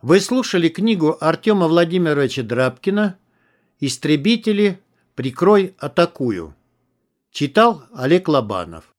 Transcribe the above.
Вы слушали книгу Артема Владимировича Драбкина «Истребители. Прикрой. Атакую». Читал Олег Лобанов.